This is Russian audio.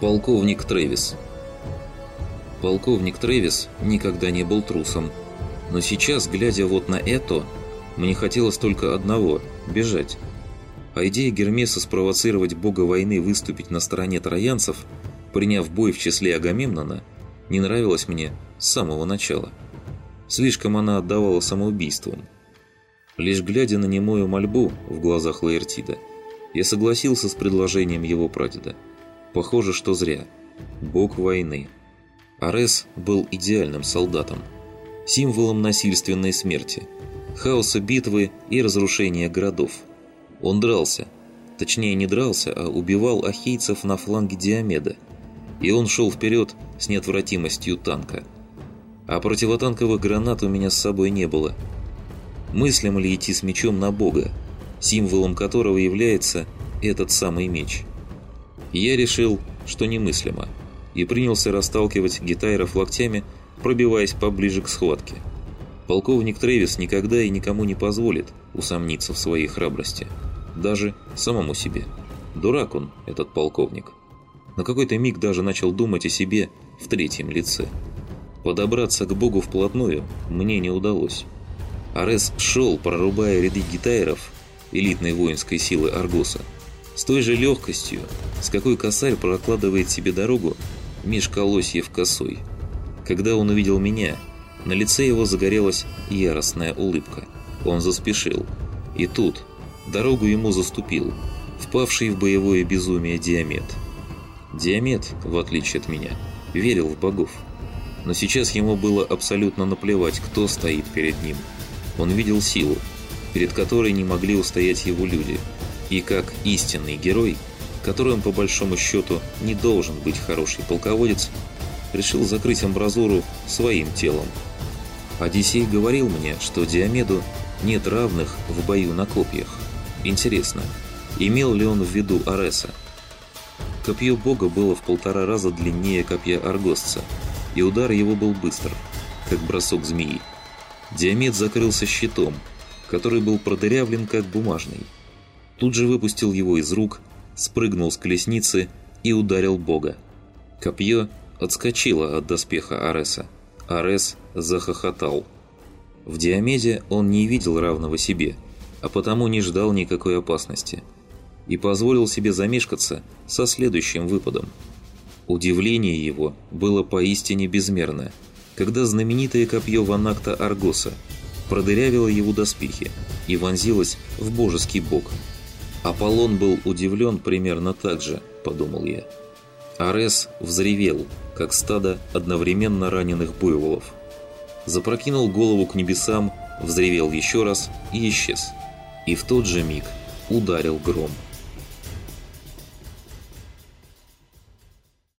Полковник Трэвис Полковник Трэвис никогда не был трусом. Но сейчас, глядя вот на это, мне хотелось только одного – бежать. А идея Гермеса спровоцировать бога войны выступить на стороне троянцев, приняв бой в числе Агамемнона, не нравилась мне с самого начала. Слишком она отдавала самоубийством. Лишь глядя на немую мольбу в глазах Лаэртида, я согласился с предложением его прадеда – Похоже, что зря. Бог войны. Арес был идеальным солдатом. Символом насильственной смерти. Хаоса битвы и разрушения городов. Он дрался. Точнее, не дрался, а убивал ахейцев на фланге Диомеда. И он шел вперед с неотвратимостью танка. А противотанковых гранат у меня с собой не было. Мыслям ли идти с мечом на бога, символом которого является этот самый меч – я решил, что немыслимо, и принялся расталкивать гитайров локтями, пробиваясь поближе к схватке. Полковник Трэвис никогда и никому не позволит усомниться в своей храбрости. Даже самому себе. Дурак он, этот полковник. На какой-то миг даже начал думать о себе в третьем лице. Подобраться к богу вплотную мне не удалось. Арес шел, прорубая ряды гитайров элитной воинской силы Аргоса, с той же легкостью, с какой косарь прокладывает себе дорогу меж колосьев косой. Когда он увидел меня, на лице его загорелась яростная улыбка. Он заспешил. И тут дорогу ему заступил, впавший в боевое безумие Диамет. Диамет, в отличие от меня, верил в богов. Но сейчас ему было абсолютно наплевать, кто стоит перед ним. Он видел силу, перед которой не могли устоять его люди – и как истинный герой, которым по большому счету не должен быть хороший полководец, решил закрыть амбразуру своим телом. Одиссей говорил мне, что Диомеду нет равных в бою на копьях. Интересно, имел ли он в виду Ареса? Копье бога было в полтора раза длиннее копья Аргосца, и удар его был быстр, как бросок змеи. Диамет закрылся щитом, который был продырявлен как бумажный тут же выпустил его из рук, спрыгнул с колесницы и ударил бога. Копье отскочило от доспеха Ареса. Арес захохотал. В Диомеде он не видел равного себе, а потому не ждал никакой опасности. И позволил себе замешкаться со следующим выпадом. Удивление его было поистине безмерно, когда знаменитое копье Ванакта Аргоса продырявило его доспехи и вонзилось в божеский бог – Аполлон был удивлен примерно так же, подумал я. Арес взревел, как стадо одновременно раненых буйволов. Запрокинул голову к небесам, взревел еще раз и исчез. И в тот же миг ударил гром.